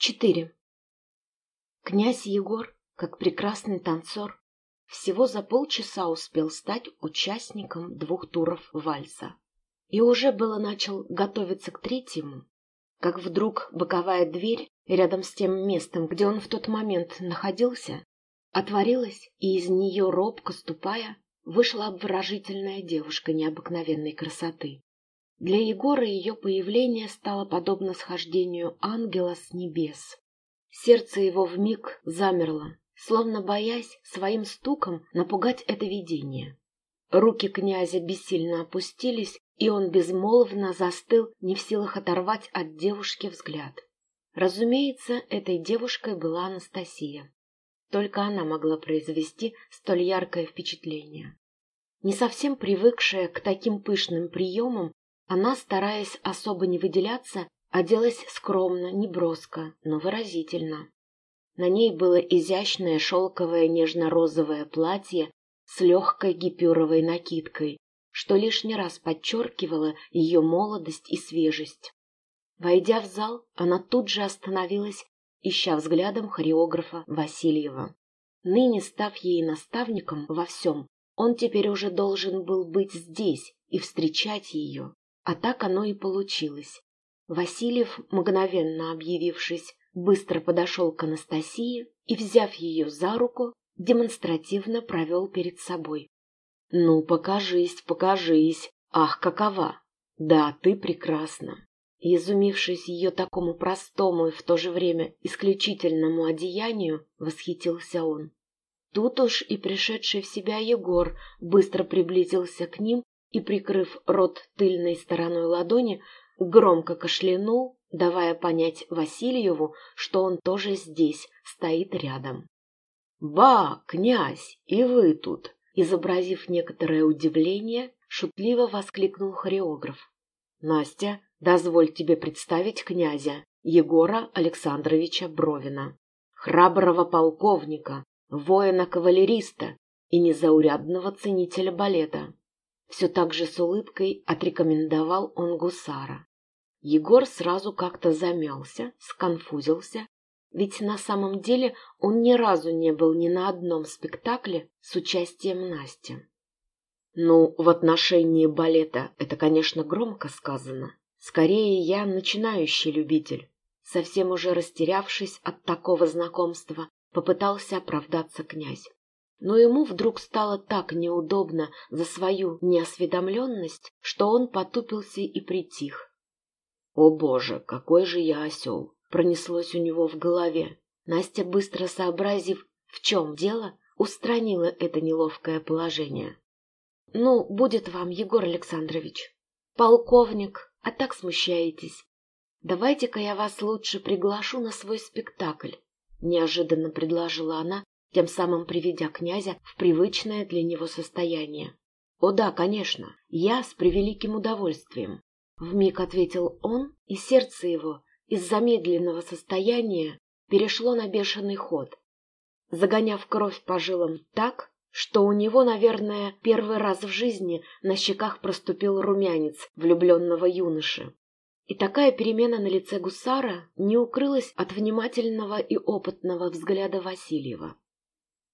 Четыре. Князь Егор, как прекрасный танцор, всего за полчаса успел стать участником двух туров вальса. И уже было начал готовиться к третьему, как вдруг боковая дверь рядом с тем местом, где он в тот момент находился, отворилась, и из нее, робко ступая, вышла обворожительная девушка необыкновенной красоты. Для Егора ее появление стало подобно схождению ангела с небес. Сердце его вмиг замерло, словно боясь своим стуком напугать это видение. Руки князя бессильно опустились, и он безмолвно застыл, не в силах оторвать от девушки взгляд. Разумеется, этой девушкой была Анастасия. Только она могла произвести столь яркое впечатление. Не совсем привыкшая к таким пышным приемам, она, стараясь особо не выделяться, оделась скромно, неброско, но выразительно. На ней было изящное шелковое нежно-розовое платье с легкой гипюровой накидкой, что лишний раз подчеркивало ее молодость и свежесть. Войдя в зал, она тут же остановилась ища взглядом хореографа Васильева. Ныне став ей наставником во всем, он теперь уже должен был быть здесь и встречать ее. А так оно и получилось. Васильев, мгновенно объявившись, быстро подошел к Анастасии и, взяв ее за руку, демонстративно провел перед собой. «Ну, покажись, покажись! Ах, какова! Да, ты прекрасна!» Изумившись ее такому простому и в то же время исключительному одеянию, восхитился он. Тут уж и пришедший в себя Егор быстро приблизился к ним и, прикрыв рот тыльной стороной ладони, громко кашлянул, давая понять Васильеву, что он тоже здесь, стоит рядом. «Ба, князь, и вы тут!» Изобразив некоторое удивление, шутливо воскликнул хореограф. «Настя, Дозволь тебе представить князя Егора Александровича Бровина, храброго полковника, воина-кавалериста и незаурядного ценителя балета. Все так же с улыбкой отрекомендовал он гусара. Егор сразу как-то замялся, сконфузился, ведь на самом деле он ни разу не был ни на одном спектакле с участием Насти. Ну, в отношении балета это, конечно, громко сказано, Скорее, я начинающий любитель. Совсем уже растерявшись от такого знакомства, попытался оправдаться князь. Но ему вдруг стало так неудобно за свою неосведомленность, что он потупился и притих. «О боже, какой же я осел!» — пронеслось у него в голове. Настя, быстро сообразив, в чем дело, устранила это неловкое положение. «Ну, будет вам, Егор Александрович. Полковник а так смущаетесь. Давайте-ка я вас лучше приглашу на свой спектакль, неожиданно предложила она, тем самым приведя князя в привычное для него состояние. О да, конечно, я с превеликим удовольствием, вмиг ответил он, и сердце его из замедленного состояния перешло на бешеный ход, загоняв кровь по жилам так, что у него, наверное, первый раз в жизни на щеках проступил румянец влюбленного юноши. И такая перемена на лице гусара не укрылась от внимательного и опытного взгляда Васильева.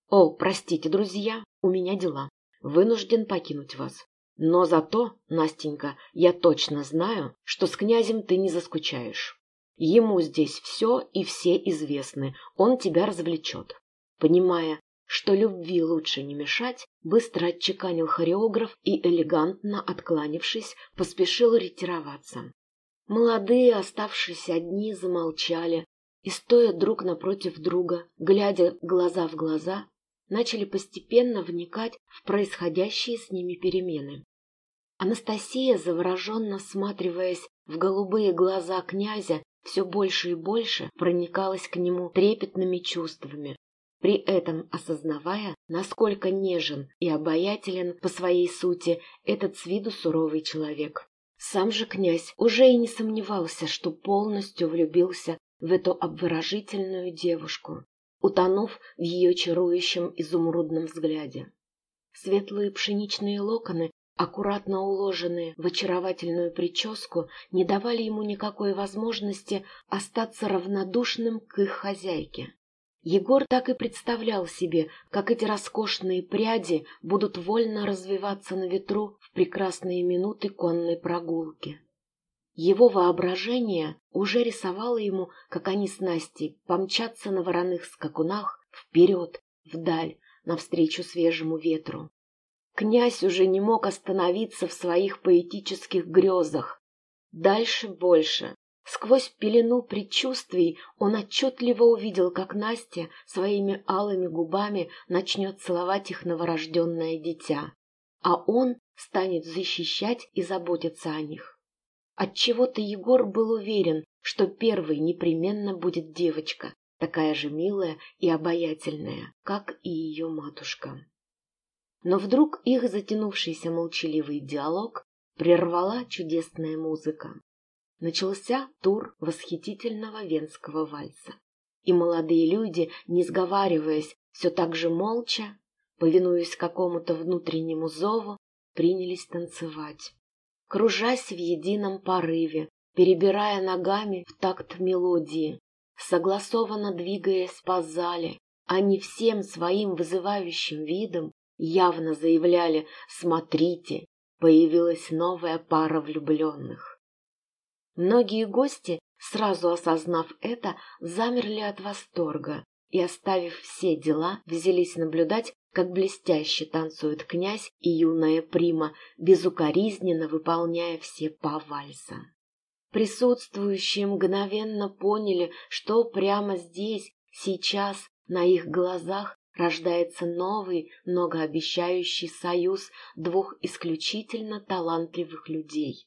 «О, простите, друзья, у меня дела. Вынужден покинуть вас. Но зато, Настенька, я точно знаю, что с князем ты не заскучаешь. Ему здесь все и все известны, он тебя развлечет». Понимая, что любви лучше не мешать, быстро отчеканил хореограф и, элегантно откланившись, поспешил ретироваться. Молодые, оставшись одни, замолчали и, стоя друг напротив друга, глядя глаза в глаза, начали постепенно вникать в происходящие с ними перемены. Анастасия, завороженно всматриваясь в голубые глаза князя, все больше и больше проникалась к нему трепетными чувствами, при этом осознавая, насколько нежен и обаятелен по своей сути этот с виду суровый человек. Сам же князь уже и не сомневался, что полностью влюбился в эту обворожительную девушку, утонув в ее чарующем изумрудном взгляде. Светлые пшеничные локоны аккуратно уложенные в очаровательную прическу, не давали ему никакой возможности остаться равнодушным к их хозяйке. Егор так и представлял себе, как эти роскошные пряди будут вольно развиваться на ветру в прекрасные минуты конной прогулки. Его воображение уже рисовало ему, как они с Настей помчатся на вороных скакунах вперед, вдаль, навстречу свежему ветру. Князь уже не мог остановиться в своих поэтических грезах. Дальше больше. Сквозь пелену предчувствий он отчетливо увидел, как Настя своими алыми губами начнет целовать их новорожденное дитя, а он станет защищать и заботиться о них. Отчего-то Егор был уверен, что первой непременно будет девочка, такая же милая и обаятельная, как и ее матушка. Но вдруг их затянувшийся молчаливый диалог прервала чудесная музыка. Начался тур восхитительного венского вальса. И молодые люди, не сговариваясь, все так же молча, повинуясь какому-то внутреннему зову, принялись танцевать. Кружась в едином порыве, перебирая ногами в такт мелодии, согласованно двигаясь по зале, они всем своим вызывающим видом явно заявляли «Смотрите, появилась новая пара влюбленных». Многие гости, сразу осознав это, замерли от восторга и, оставив все дела, взялись наблюдать, как блестяще танцует князь и юная прима, безукоризненно выполняя все па вальса. Присутствующие мгновенно поняли, что прямо здесь, сейчас, на их глазах рождается новый, многообещающий союз двух исключительно талантливых людей.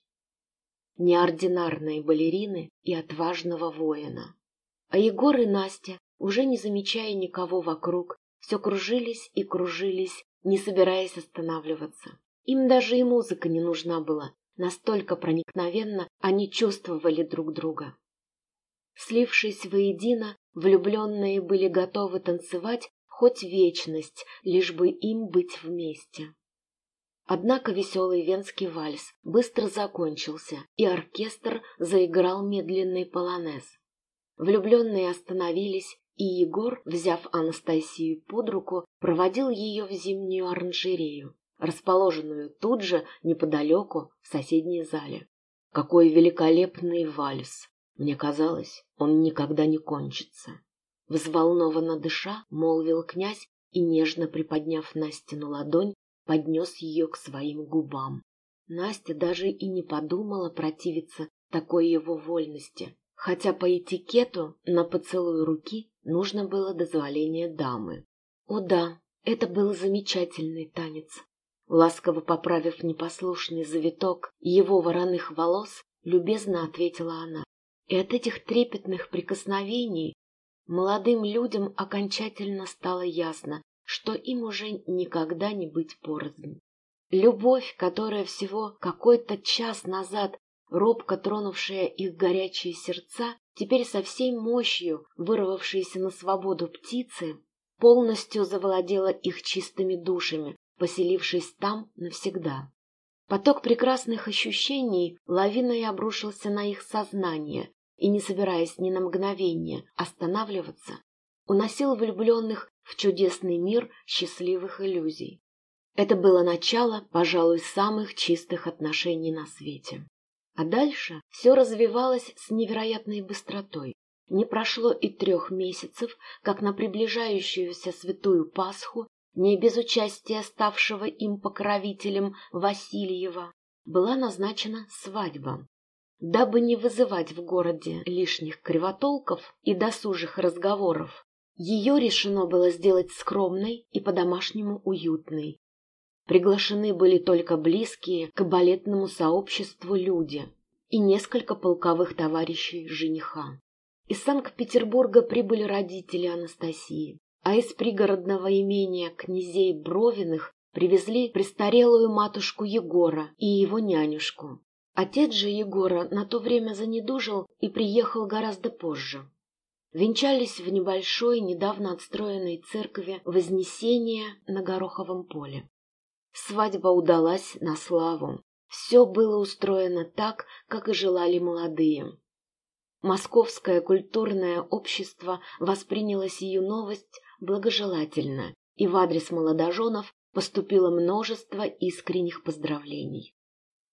Неординарной балерины и отважного воина. А Егор и Настя, уже не замечая никого вокруг, все кружились и кружились, не собираясь останавливаться. Им даже и музыка не нужна была, Настолько проникновенно они чувствовали друг друга. Слившись воедино, влюбленные были готовы танцевать хоть вечность, лишь бы им быть вместе. Однако веселый венский вальс быстро закончился, и оркестр заиграл медленный полонез. Влюбленные остановились, и Егор, взяв Анастасию под руку, проводил ее в зимнюю оранжерею расположенную тут же неподалеку в соседней зале. Какой великолепный вальс! Мне казалось, он никогда не кончится. Взволнованно дыша, молвил князь и, нежно приподняв Настину ладонь, поднес ее к своим губам. Настя даже и не подумала противиться такой его вольности, хотя по этикету на поцелуй руки нужно было дозволение дамы. О да, это был замечательный танец, Ласково поправив непослушный завиток его вороных волос, любезно ответила она. И от этих трепетных прикосновений молодым людям окончательно стало ясно, что им уже никогда не быть порознь. Любовь, которая всего какой-то час назад робко тронувшая их горячие сердца, теперь со всей мощью вырвавшейся на свободу птицы, полностью завладела их чистыми душами, поселившись там навсегда. Поток прекрасных ощущений лавиной обрушился на их сознание и, не собираясь ни на мгновение останавливаться, уносил влюбленных в чудесный мир счастливых иллюзий. Это было начало, пожалуй, самых чистых отношений на свете. А дальше все развивалось с невероятной быстротой. Не прошло и трех месяцев, как на приближающуюся святую Пасху не без участия ставшего им покровителем Васильева, была назначена свадьба. Дабы не вызывать в городе лишних кривотолков и досужих разговоров, ее решено было сделать скромной и по-домашнему уютной. Приглашены были только близкие к балетному сообществу люди и несколько полковых товарищей жениха. Из Санкт-Петербурга прибыли родители Анастасии а из пригородного имения князей Бровиных привезли престарелую матушку Егора и его нянюшку. Отец же Егора на то время занедужил и приехал гораздо позже. Венчались в небольшой, недавно отстроенной церкви Вознесения на Гороховом поле. Свадьба удалась на славу. Все было устроено так, как и желали молодые. Московское культурное общество восприняло сию новость благожелательно, и в адрес молодоженов поступило множество искренних поздравлений.